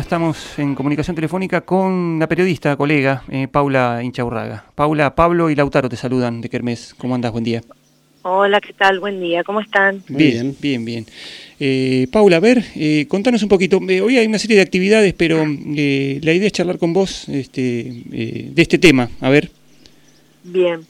estamos en comunicación telefónica con la periodista, colega, eh, Paula Inchaurraga. Paula, Pablo y Lautaro te saludan de Kermés. ¿Cómo andas? Buen día. Hola, ¿qué tal? Buen día, ¿cómo están? Bien, bien, bien. Eh, Paula, a ver, eh, contanos un poquito. hoy hay una serie de actividades, pero la idea es charlar con vos este, de este tema. A ver. Bien.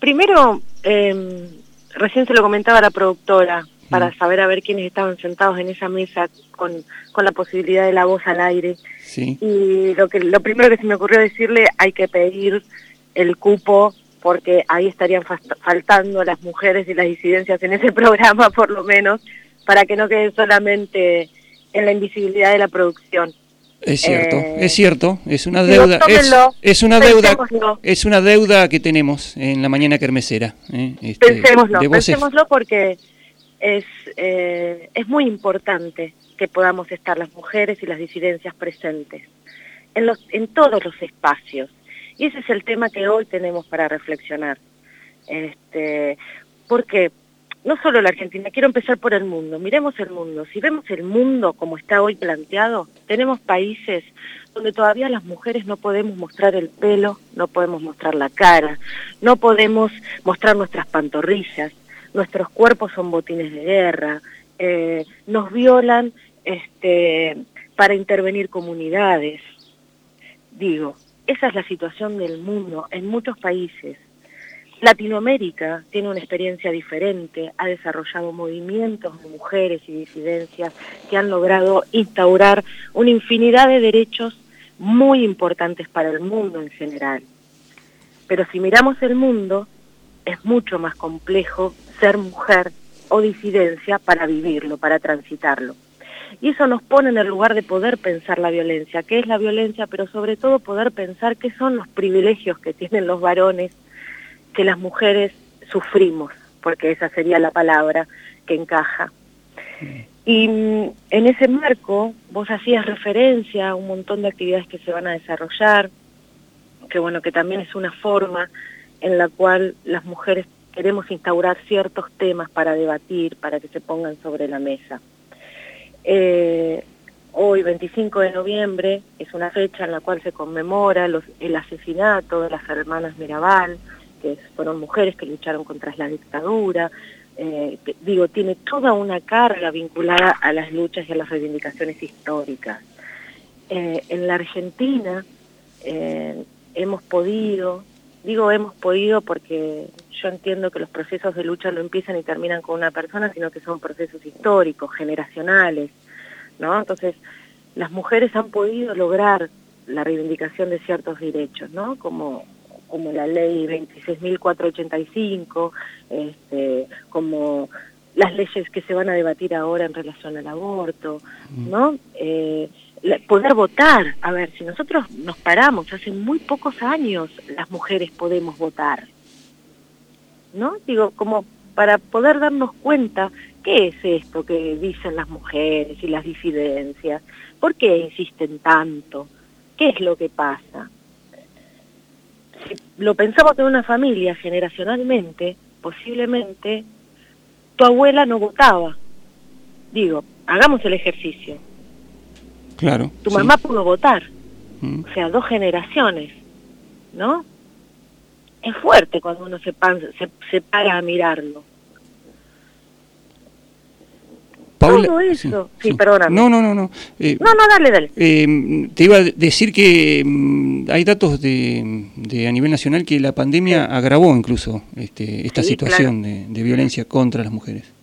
Primero, em, recién se lo comentaba la productora, para mm. saber a ver quiénes estaban sentados en esa mesa con, con la posibilidad de la voz al aire. Sí. Y lo, que, lo primero que se me ocurrió decirle, hay que pedir el cupo porque ahí estarían faltando las mujeres y las disidencias en ese programa, por lo menos, para que no queden solamente en la invisibilidad de la producción. Es cierto, eh, es cierto, es una deuda, es, una deuda, es una deuda que tenemos en la mañana kermesera. ¿eh? Este, pensémoslo, pensémoslo porque es, eh, es muy importante que podamos estar las mujeres y las disidencias presentes en, los, en todos los espacios. Y ese es el tema que hoy tenemos para reflexionar. Este, porque no solo la Argentina, quiero empezar por el mundo. Miremos el mundo. Si vemos el mundo como está hoy planteado, tenemos países donde todavía las mujeres no podemos mostrar el pelo, no podemos mostrar la cara, no podemos mostrar nuestras pantorrillas, nuestros cuerpos son botines de guerra, eh, nos violan este, para intervenir comunidades. Digo, esa es la situación del mundo en muchos países. Latinoamérica tiene una experiencia diferente, ha desarrollado movimientos de mujeres y disidencias que han logrado instaurar una infinidad de derechos muy importantes para el mundo en general. Pero si miramos el mundo, es mucho más complejo ser mujer o disidencia para vivirlo, para transitarlo. Y eso nos pone en el lugar de poder pensar la violencia, qué es la violencia, pero sobre todo poder pensar qué son los privilegios que tienen los varones que las mujeres sufrimos, porque esa sería la palabra que encaja. Y mm, en ese marco vos hacías referencia a un montón de actividades que se van a desarrollar, que bueno, que también es una forma en la cual las mujeres queremos instaurar ciertos temas para debatir, para que se pongan sobre la mesa. Eh, hoy, 25 de noviembre, es una fecha en la cual se conmemora el asesinato de las hermanas Mirabal, que fueron mujeres que lucharon contra la dictadura. Eh, digo, tiene toda una carga vinculada a las luchas y a las reivindicaciones históricas. Eh, en la Argentina hemos podido Digo hemos podido porque yo entiendo que los procesos de lucha no empiezan y terminan con una persona, sino que son procesos históricos, generacionales, ¿no? Entonces, las mujeres han podido lograr la reivindicación de ciertos derechos, ¿no? Como, como la ley 26.485, este, como las leyes que se van a debatir ahora en relación al aborto, ¿no? Eh, poder votar. A ver, si nosotros nos paramos, hace muy pocos años las mujeres podemos votar. ¿No? Digo, como para poder darnos cuenta qué es esto que dicen las mujeres y las disidencias, por qué insisten tanto, qué es lo que pasa. Si lo pensamos en una familia generacionalmente, posiblemente tu abuela no votaba. Digo, hagamos el ejercicio Claro. Tu mamá pudo votar. Mm. O sea, dos generaciones, ¿no? Es fuerte cuando uno se, se, para a mirarlo. Todo eso. Sí, perdóname. No, no, no. No, eh, no, no, dale, dale. Eh, te iba a decir que mm, hay datos de, de, a nivel nacional que la pandemia agravó incluso este, esta situación de, de violencia contra las mujeres.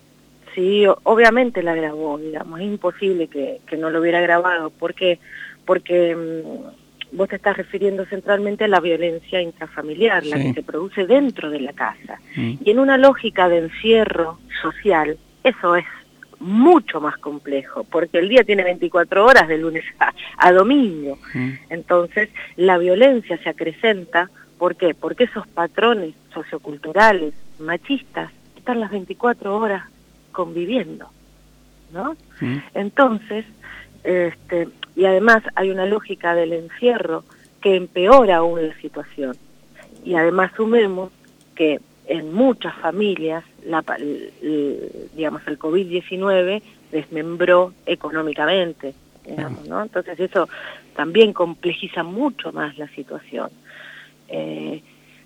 Sí, obviamente la grabó, digamos, es imposible que, no lo hubiera grabado, porque porque mm, vos te estás refiriendo centralmente a la violencia intrafamiliar, la que se produce dentro de la casa. Mm. Y en una lógica de encierro social, eso es mucho más complejo, porque el día tiene 24 horas de lunes a, domingo. Mm. Entonces, la violencia se acrecenta, ¿por qué? Porque esos patrones socioculturales, machistas, están las 24 horas conviviendo, ¿no? Entonces, este, y además hay una lógica del encierro que empeora aún la situación. Y además sumemos que en muchas familias, la, digamos, el COVID-19 desmembró económicamente, digamos, ¿no? Entonces eso también complejiza mucho más la situación. Eh,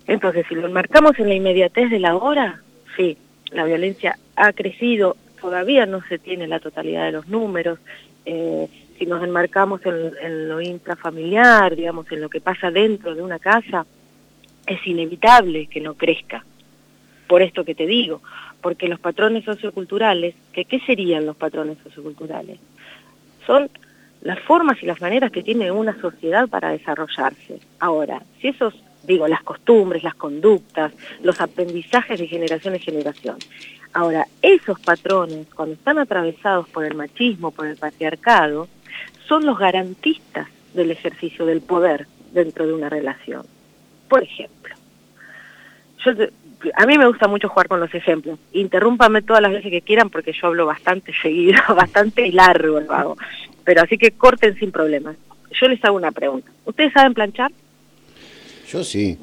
entonces, si lo enmarcamos en la inmediatez de la hora, sí, la violencia ha crecido, todavía no se tiene la totalidad de los números. Eh, si nos enmarcamos en, lo intrafamiliar, digamos, en lo que pasa dentro de una casa, es inevitable que no crezca. Por esto que te digo, porque los patrones socioculturales, que, ¿qué serían los patrones socioculturales? Son las formas y las maneras que tiene una sociedad para desarrollarse. Ahora, si esos, digo, las costumbres, las conductas, los aprendizajes de generación en generación. Ahora, esos patrones, cuando están atravesados por el machismo, por el patriarcado, son los garantistas del ejercicio del poder dentro de una relación. Por ejemplo, yo a mí me gusta mucho jugar con los ejemplos. Interrúmpame todas las veces que quieran porque yo hablo bastante seguido, bastante largo lo hago. Pero así que corten sin problemas. Yo les hago una pregunta. ¿Ustedes saben planchar? Yo sí.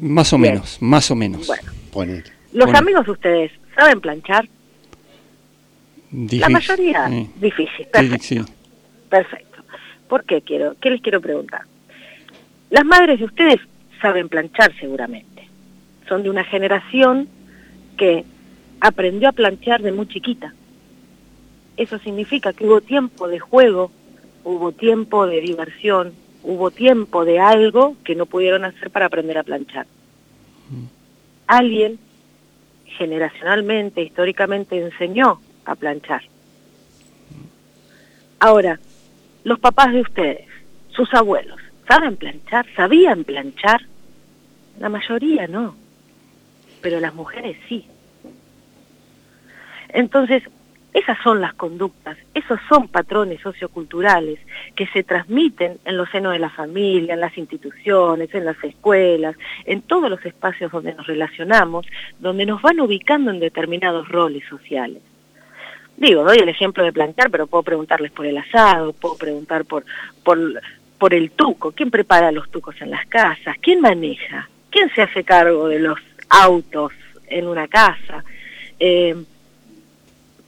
Más o menos, más o menos. Bueno. ¿Los amigos de ustedes saben planchar? La mayoría, difícil. Perfecto. Perfecto. ¿Por qué quiero? ¿Qué les quiero preguntar? Las madres de ustedes saben planchar seguramente son de una generación que aprendió a planchar de muy chiquita. Eso significa que hubo tiempo de juego, hubo tiempo de diversión, hubo tiempo de algo que no pudieron hacer para aprender a planchar. Alguien generacionalmente, históricamente enseñó a planchar. Ahora, los papás de ustedes, sus abuelos, ¿saben planchar? ¿Sabían planchar? La mayoría no pero las mujeres sí. Entonces, esas son las conductas, esos son patrones socioculturales que se transmiten en los senos de la familia, en las instituciones, en las escuelas, en todos los espacios donde nos relacionamos, donde nos van ubicando en determinados roles sociales. Digo, doy el ejemplo de plantar, pero puedo preguntarles por el asado, puedo preguntar por, por, por el tuco, quién prepara los tucos en las casas, quién maneja, quién se hace cargo de los autos en una casa, eh,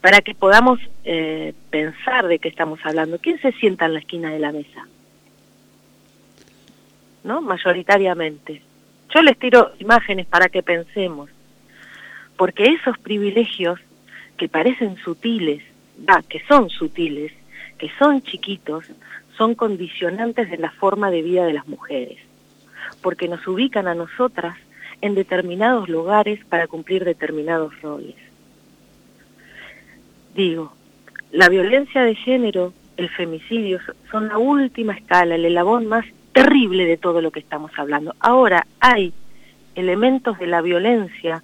para que podamos eh, pensar de qué estamos hablando. ¿Quién se sienta en la esquina de la mesa? ¿No? Mayoritariamente. Yo les tiro imágenes para que pensemos, porque esos privilegios que parecen sutiles, que son sutiles, que son chiquitos, son condicionantes de la forma de vida de las mujeres, porque nos ubican a nosotras en determinados lugares para cumplir determinados roles. Digo, la violencia de género, el femicidio, son la última escala, el elabón más terrible de todo lo que estamos hablando. Ahora hay elementos de la violencia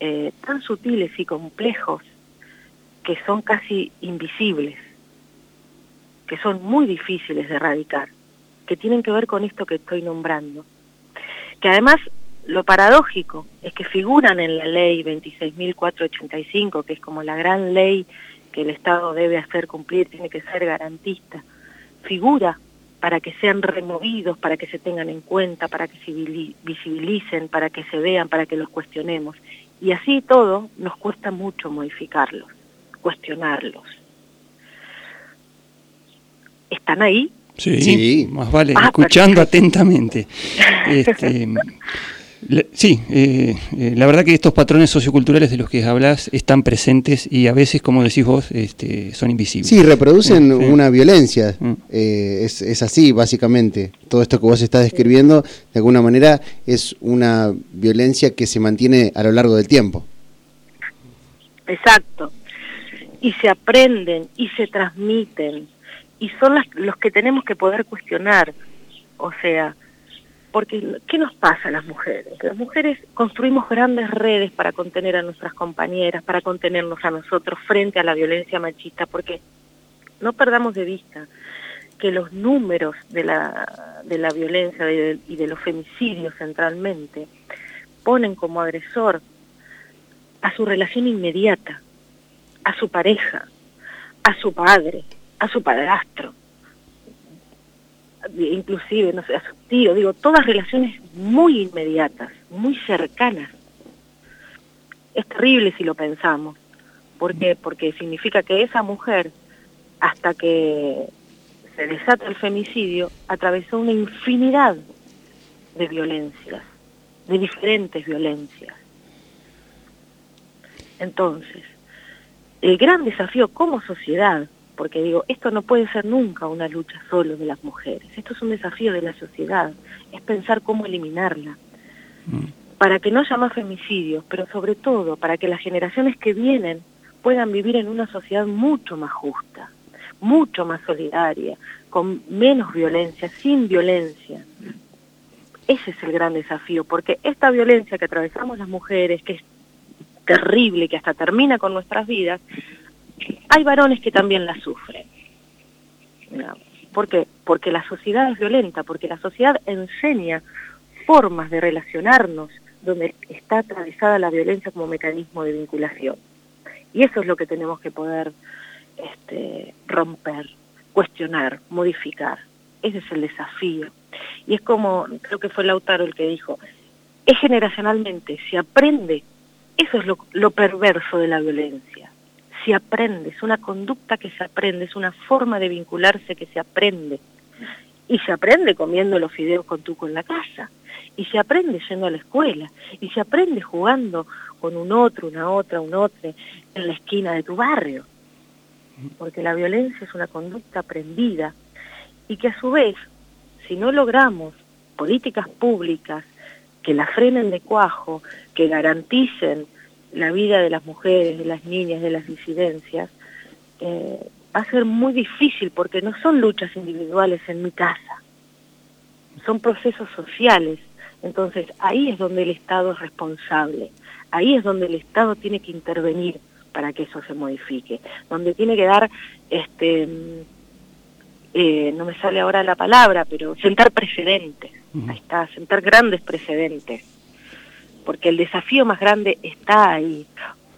eh, tan sutiles y complejos que son casi invisibles, que son muy difíciles de erradicar, que tienen que ver con esto que estoy nombrando, que además lo paradójico es que figuran en la ley 26.485, que es como la gran ley que el Estado debe hacer cumplir, tiene que ser garantista, figura para que sean removidos, para que se tengan en cuenta, para que se visibilicen, para que se vean, para que los cuestionemos. Y así todo nos cuesta mucho modificarlos, cuestionarlos. ¿Están ahí? Sí, más vale, ah, escuchando atentamente. Este, Sí, eh, eh, la verdad que estos patrones socioculturales de los que hablas están presentes y a veces, como decís vos, este, son invisibles. Sí, reproducen una violencia. Mm. Eh, es, es, así, básicamente. Todo esto que vos estás describiendo, de alguna manera, es una violencia que se mantiene a lo largo del tiempo. Exacto. Y se aprenden y se transmiten. Y son los que tenemos que poder cuestionar. O sea, porque ¿qué nos pasa a las mujeres? Las mujeres construimos grandes redes para contener a nuestras compañeras, para contenernos a nosotros frente a la violencia machista, porque no perdamos de vista que los números de la, de la violencia y de los femicidios centralmente ponen como agresor a su relación inmediata, a su pareja, a su padre, a su padrastro, inclusive, no sé, a su tío, digo, todas relaciones muy inmediatas, muy cercanas. Es terrible si lo pensamos. ¿Por qué? Porque significa que esa mujer, hasta que se desata el femicidio, atravesó una infinidad de violencias, de diferentes violencias. Entonces, el gran desafío como sociedad, porque digo, esto no puede ser nunca una lucha solo de las mujeres, esto es un desafío de la sociedad, es pensar cómo eliminarla, mm. para que no haya más femicidios, pero sobre todo para que las generaciones que vienen puedan vivir en una sociedad mucho más justa, mucho más solidaria, con menos violencia, sin violencia. Ese es el gran desafío, porque esta violencia que atravesamos las mujeres, que es terrible, que hasta termina con nuestras vidas, hay varones que también la sufren. ¿Por qué? Porque la sociedad es violenta, porque la sociedad enseña formas de relacionarnos donde está atravesada la violencia como mecanismo de vinculación. Y eso es lo que tenemos que poder este, romper, cuestionar, modificar. Ese es el desafío. Y es como, creo que fue Lautaro el que dijo, es generacionalmente, se aprende, eso es lo, lo perverso de la violencia. Se aprende, es una conducta que se aprende, es una forma de vincularse que se aprende. Y se aprende comiendo los fideos con tuco en la casa. Y se aprende yendo a la escuela. Y se aprende jugando con un otro, una otra, un otro en la esquina de tu barrio porque la violencia es una conducta aprendida y que a su vez, si no logramos políticas públicas que la frenen de cuajo, que garanticen la vida de las mujeres, de las niñas, de las disidencias, eh, va a ser muy difícil porque no son luchas individuales en mi casa, son procesos sociales. Entonces ahí es donde el Estado es responsable, ahí es donde el Estado tiene que intervenir para que eso se modifique, donde tiene que dar, este, eh, no me sale ahora la palabra, pero sentar precedentes, ahí está, sentar grandes precedentes, porque el desafío más grande está ahí,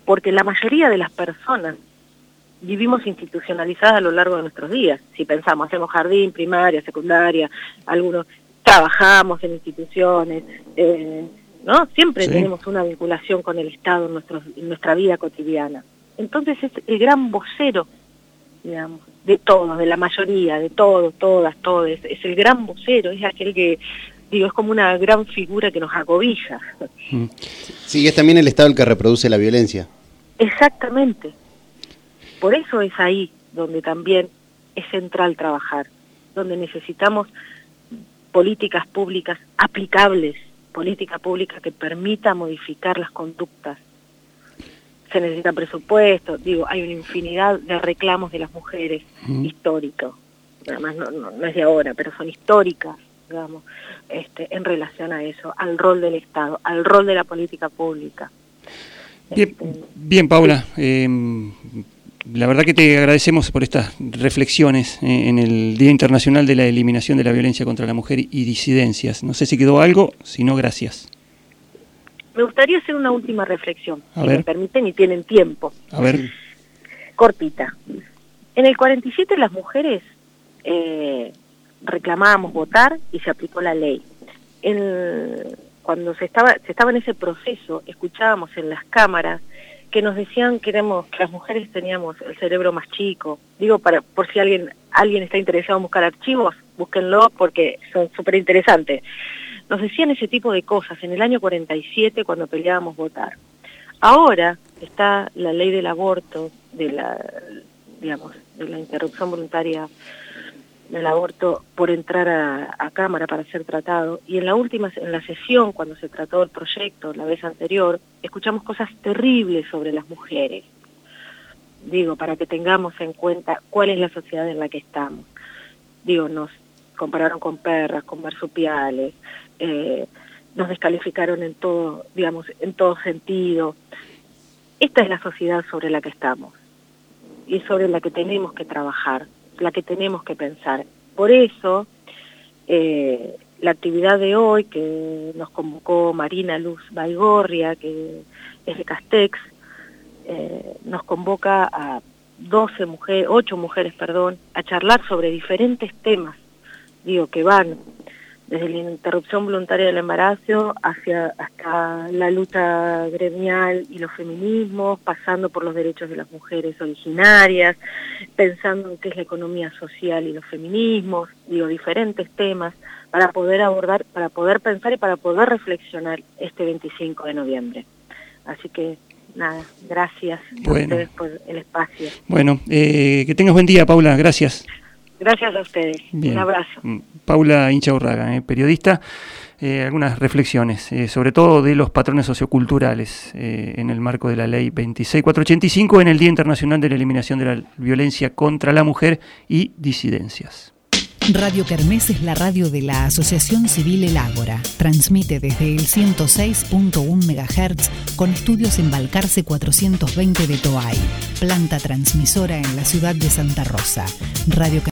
porque la mayoría de las personas vivimos institucionalizadas a lo largo de nuestros días, si pensamos, hacemos jardín, primaria, secundaria, algunos trabajamos en instituciones, eh, ¿no? Siempre tenemos una vinculación con el Estado en, nuestro, en nuestra vida cotidiana. Entonces es el gran vocero, digamos, de todos, de la mayoría, de todos, todas, todos. Es el gran vocero, es aquel que, digo, es como una gran figura que nos acobija. Mm. Sí, es también el Estado el que reproduce la violencia. Exactamente. Por eso es ahí donde también es central trabajar, donde necesitamos políticas públicas aplicables política pública que permita modificar las conductas. Se necesita presupuesto, digo, hay una infinidad de reclamos de las mujeres históricos, además no, no, es de ahora, pero son históricas, digamos, este, en relación a eso, al rol del Estado, al rol de la política pública. Bien, este, bien Paula, em, la verdad que te agradecemos por estas reflexiones eh, en el Día Internacional de la Eliminación de la Violencia contra la Mujer y Disidencias. No sé si quedó algo, si no, gracias. Me gustaría hacer una última reflexión, si me permiten y tienen tiempo. A ver. Cortita. En el 47 las mujeres eh, reclamábamos votar y se aplicó la ley. cuando se estaba, se estaba en ese proceso, escuchábamos en las cámaras que nos decían que, éramos, que las mujeres teníamos el cerebro más chico. Digo, para por si alguien alguien está interesado en buscar archivos, búsquenlo porque son súper interesantes. Nos decían ese tipo de cosas en el año 47 cuando peleábamos votar. Ahora está la ley del aborto, de la, digamos, de la interrupción voluntaria del aborto por entrar a, Cámara para ser tratado. Y en la última, en la sesión, cuando se trató el proyecto, la vez anterior, escuchamos cosas terribles sobre las mujeres. Digo, para que tengamos en cuenta cuál es la sociedad en la que estamos. Digo, nos compararon con perras, con marsupiales, eh, nos descalificaron en todo, digamos, en todo sentido. Esta es la sociedad sobre la que estamos y sobre la que tenemos que trabajar la que tenemos que pensar. Por eso, eh, la actividad de hoy que nos convocó Marina Luz Baigorria, que es de Castex, eh, nos convoca a 12 mujeres, 8 mujeres, perdón, a charlar sobre diferentes temas, digo, que van desde la interrupción voluntaria del embarazo hacia hasta la lucha gremial y los feminismos, pasando por los derechos de las mujeres originarias, pensando en qué es la economía social y los feminismos, digo, diferentes temas para poder abordar, para poder pensar y para poder reflexionar este 25 de noviembre. Así que nada, gracias a ustedes por el espacio. Bueno, eh, que tengas buen día, Paula, gracias. Gracias a ustedes. Un abrazo. Mm, Paula Hincha Urraga, eh, periodista. Eh, algunas reflexiones, eh, sobre todo de los patrones socioculturales en el marco de la ley 26485 en el Día Internacional de la Eliminación de la Violencia contra la Mujer y Disidencias. Radio Kermés es la radio de la Asociación Civil El Ágora. Transmite desde el 106.1 MHz con estudios en Balcarce 420 de Toay. Planta transmisora en la ciudad de Santa Rosa. Radio